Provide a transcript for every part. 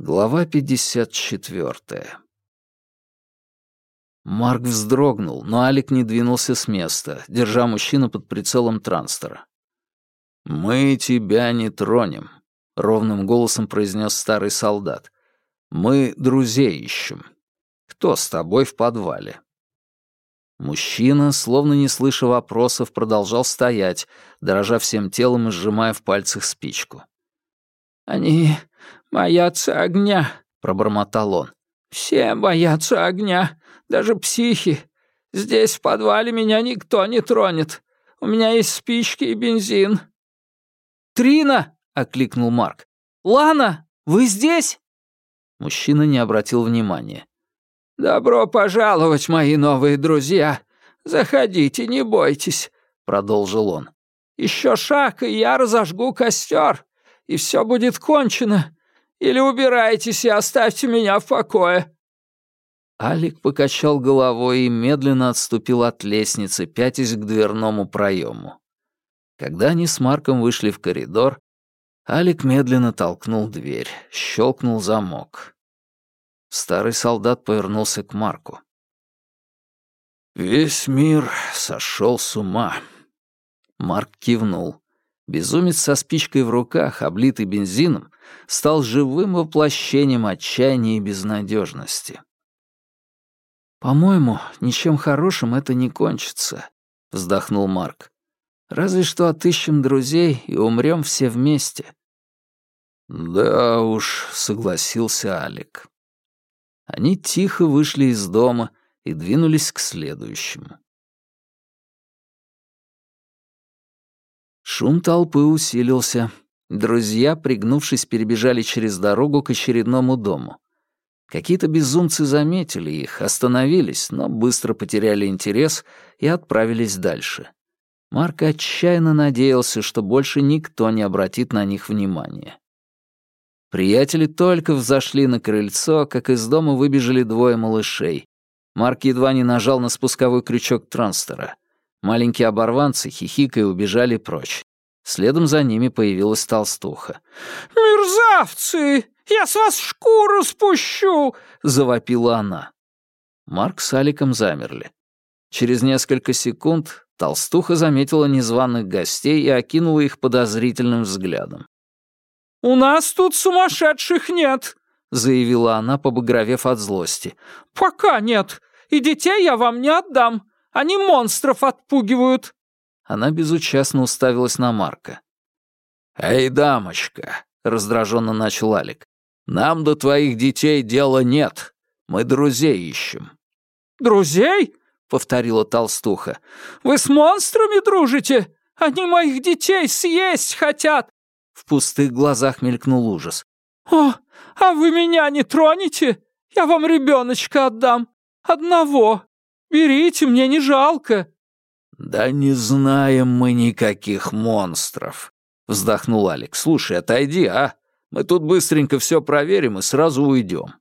Глава 54. Марк вздрогнул, но Алик не двинулся с места, держа мужчину под прицелом транстера. «Мы тебя не тронем», — ровным голосом произнес старый солдат. «Мы друзей ищем. Кто с тобой в подвале?» Мужчина, словно не слыша вопросов, продолжал стоять, дрожа всем телом и сжимая в пальцах спичку. «Они боятся огня», — пробормотал он. «Все боятся огня, даже психи. Здесь в подвале меня никто не тронет. У меня есть спички и бензин». «Трина!» — окликнул Марк. «Лана, вы здесь?» Мужчина не обратил внимания. «Добро пожаловать, мои новые друзья. Заходите, не бойтесь», — продолжил он. «Еще шаг, и я разожгу костер и все будет кончено. Или убирайтесь и оставьте меня в покое». Алик покачал головой и медленно отступил от лестницы, пятясь к дверному проему. Когда они с Марком вышли в коридор, Алик медленно толкнул дверь, щелкнул замок. Старый солдат повернулся к Марку. «Весь мир сошел с ума». Марк кивнул. Безумец со спичкой в руках, облитый бензином, стал живым воплощением отчаяния и безнадежности. «По-моему, ничем хорошим это не кончится», — вздохнул Марк. «Разве что отыщем друзей и умрем все вместе». «Да уж», — согласился Алик. Они тихо вышли из дома и двинулись к следующему. Шум толпы усилился. Друзья, пригнувшись, перебежали через дорогу к очередному дому. Какие-то безумцы заметили их, остановились, но быстро потеряли интерес и отправились дальше. Марк отчаянно надеялся, что больше никто не обратит на них внимания. Приятели только взошли на крыльцо, как из дома выбежали двое малышей. Марк едва не нажал на спусковой крючок транстера. Маленькие оборванцы, хихикая, убежали прочь. Следом за ними появилась толстуха. «Мерзавцы! Я с вас шкуру спущу!» — завопила она. Марк с Аликом замерли. Через несколько секунд толстуха заметила незваных гостей и окинула их подозрительным взглядом. «У нас тут сумасшедших нет!» — заявила она, побагровев от злости. «Пока нет, и детей я вам не отдам. Они монстров отпугивают!» Она безучастно уставилась на Марка. «Эй, дамочка!» — раздраженно начал Алик. «Нам до твоих детей дела нет. Мы друзей ищем». «Друзей?» — повторила толстуха. «Вы с монстрами дружите? Они моих детей съесть хотят!» В пустых глазах мелькнул ужас. «О, а вы меня не тронете? Я вам ребеночка отдам. Одного. Берите, мне не жалко». «Да не знаем мы никаких монстров», — вздохнул Алекс. «Слушай, отойди, а? Мы тут быстренько все проверим и сразу уйдем».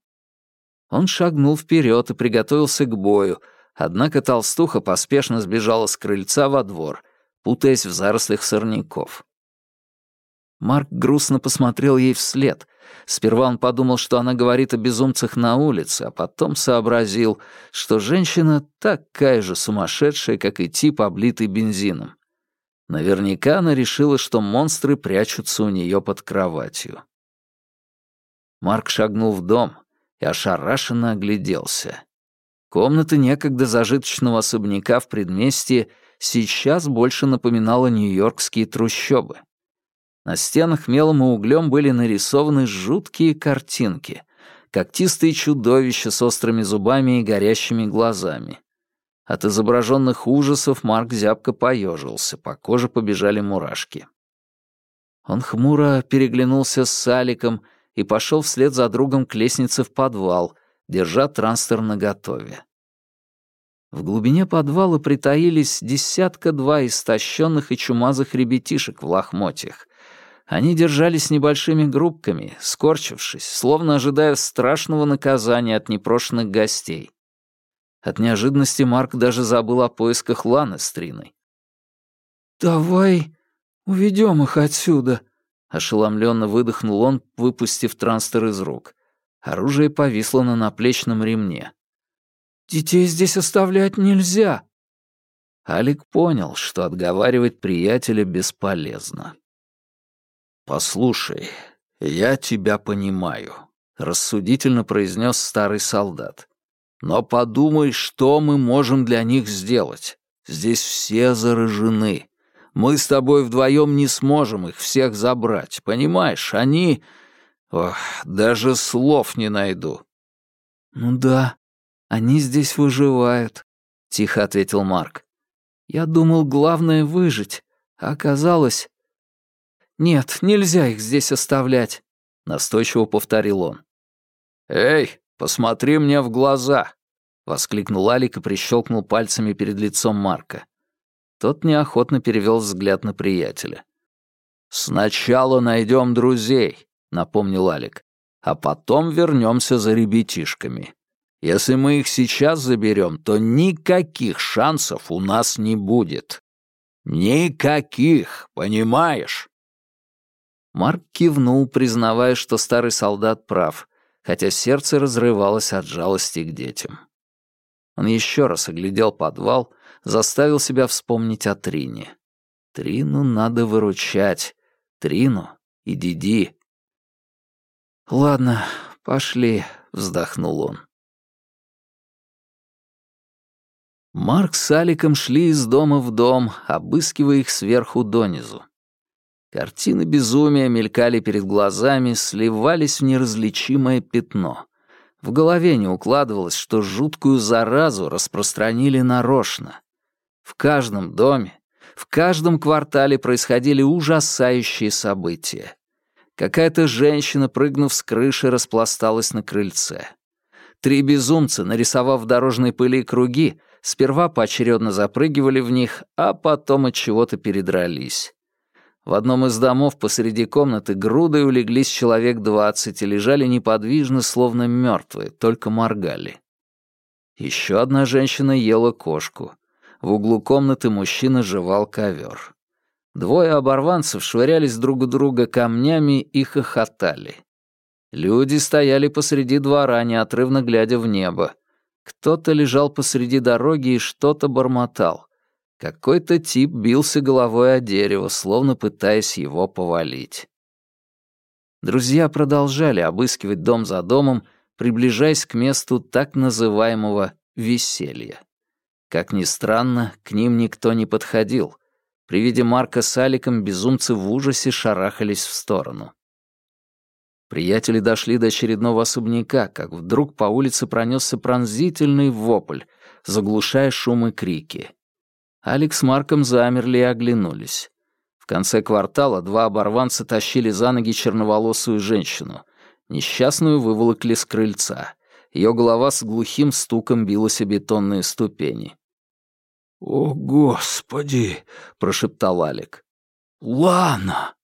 Он шагнул вперед и приготовился к бою, однако толстуха поспешно сбежала с крыльца во двор, путаясь в зарослях сорняков. Марк грустно посмотрел ей вслед. Сперва он подумал, что она говорит о безумцах на улице, а потом сообразил, что женщина такая же сумасшедшая, как и тип, облитый бензином. Наверняка она решила, что монстры прячутся у нее под кроватью. Марк шагнул в дом и ошарашенно огляделся. Комната некогда зажиточного особняка в предместье сейчас больше напоминала нью-йоркские трущобы. На стенах мелом и углем были нарисованы жуткие картинки. Когтистые чудовища с острыми зубами и горящими глазами. От изображенных ужасов Марк зябко поежился, по коже побежали мурашки. Он хмуро переглянулся с Саликом и пошел вслед за другом к лестнице в подвал, держа транстер наготове. В глубине подвала притаились десятка-два истощенных и чумазых ребятишек в лохмотьях, они держались небольшими группками, скорчившись, словно ожидая страшного наказания от непрошенных гостей. От неожиданности Марк даже забыл о поисках Ланы с Триной. «Давай уведем их отсюда», — ошеломленно выдохнул он, выпустив транстер из рук. Оружие повисло на наплечном ремне. «Детей здесь оставлять нельзя!» Алик понял, что отговаривать приятеля бесполезно. «Послушай, я тебя понимаю», — рассудительно произнес старый солдат. «Но подумай, что мы можем для них сделать. Здесь все заражены. Мы с тобой вдвоем не сможем их всех забрать, понимаешь? Они... Ох, даже слов не найду». «Ну да, они здесь выживают», — тихо ответил Марк. «Я думал, главное — выжить, а оказалось...» «Нет, нельзя их здесь оставлять», — настойчиво повторил он. «Эй, посмотри мне в глаза!» — воскликнул Алик и прищелкнул пальцами перед лицом Марка. Тот неохотно перевел взгляд на приятеля. «Сначала найдем друзей», — напомнил Алик, «а потом вернемся за ребятишками. Если мы их сейчас заберем, то никаких шансов у нас не будет. Никаких, понимаешь?» Марк кивнул, признавая, что старый солдат прав, хотя сердце разрывалось от жалости к детям. Он еще раз оглядел подвал, заставил себя вспомнить о Трине. Трину надо выручать. Трину и Диди. «Ладно, пошли», — вздохнул он. Марк с Аликом шли из дома в дом, обыскивая их сверху донизу. Картины безумия мелькали перед глазами, сливались в неразличимое пятно. В голове не укладывалось, что жуткую заразу распространили нарочно. В каждом доме, в каждом квартале происходили ужасающие события. Какая-то женщина, прыгнув с крыши, распласталась на крыльце. Три безумца, нарисовав в дорожной пыли круги, сперва поочередно запрыгивали в них, а потом от чего-то передрались. В одном из домов посреди комнаты грудой улеглись человек двадцать и лежали неподвижно, словно мертвые, только моргали. Еще одна женщина ела кошку. В углу комнаты мужчина жевал ковер. Двое оборванцев швырялись друг у друга камнями и хохотали. Люди стояли посреди двора, неотрывно глядя в небо. Кто-то лежал посреди дороги и что-то бормотал. Какой-то тип бился головой о дерево, словно пытаясь его повалить. Друзья продолжали обыскивать дом за домом, приближаясь к месту так называемого «веселья». Как ни странно, к ним никто не подходил. При виде Марка с Аликом безумцы в ужасе шарахались в сторону. Приятели дошли до очередного особняка, как вдруг по улице пронесся пронзительный вопль, заглушая шум и крики. Алекс с Марком замерли и оглянулись. В конце квартала два оборванца тащили за ноги черноволосую женщину. Несчастную выволокли с крыльца. Ее голова с глухим стуком билась о бетонные ступени. «О, Господи!» — прошептал Алик. «Лана!»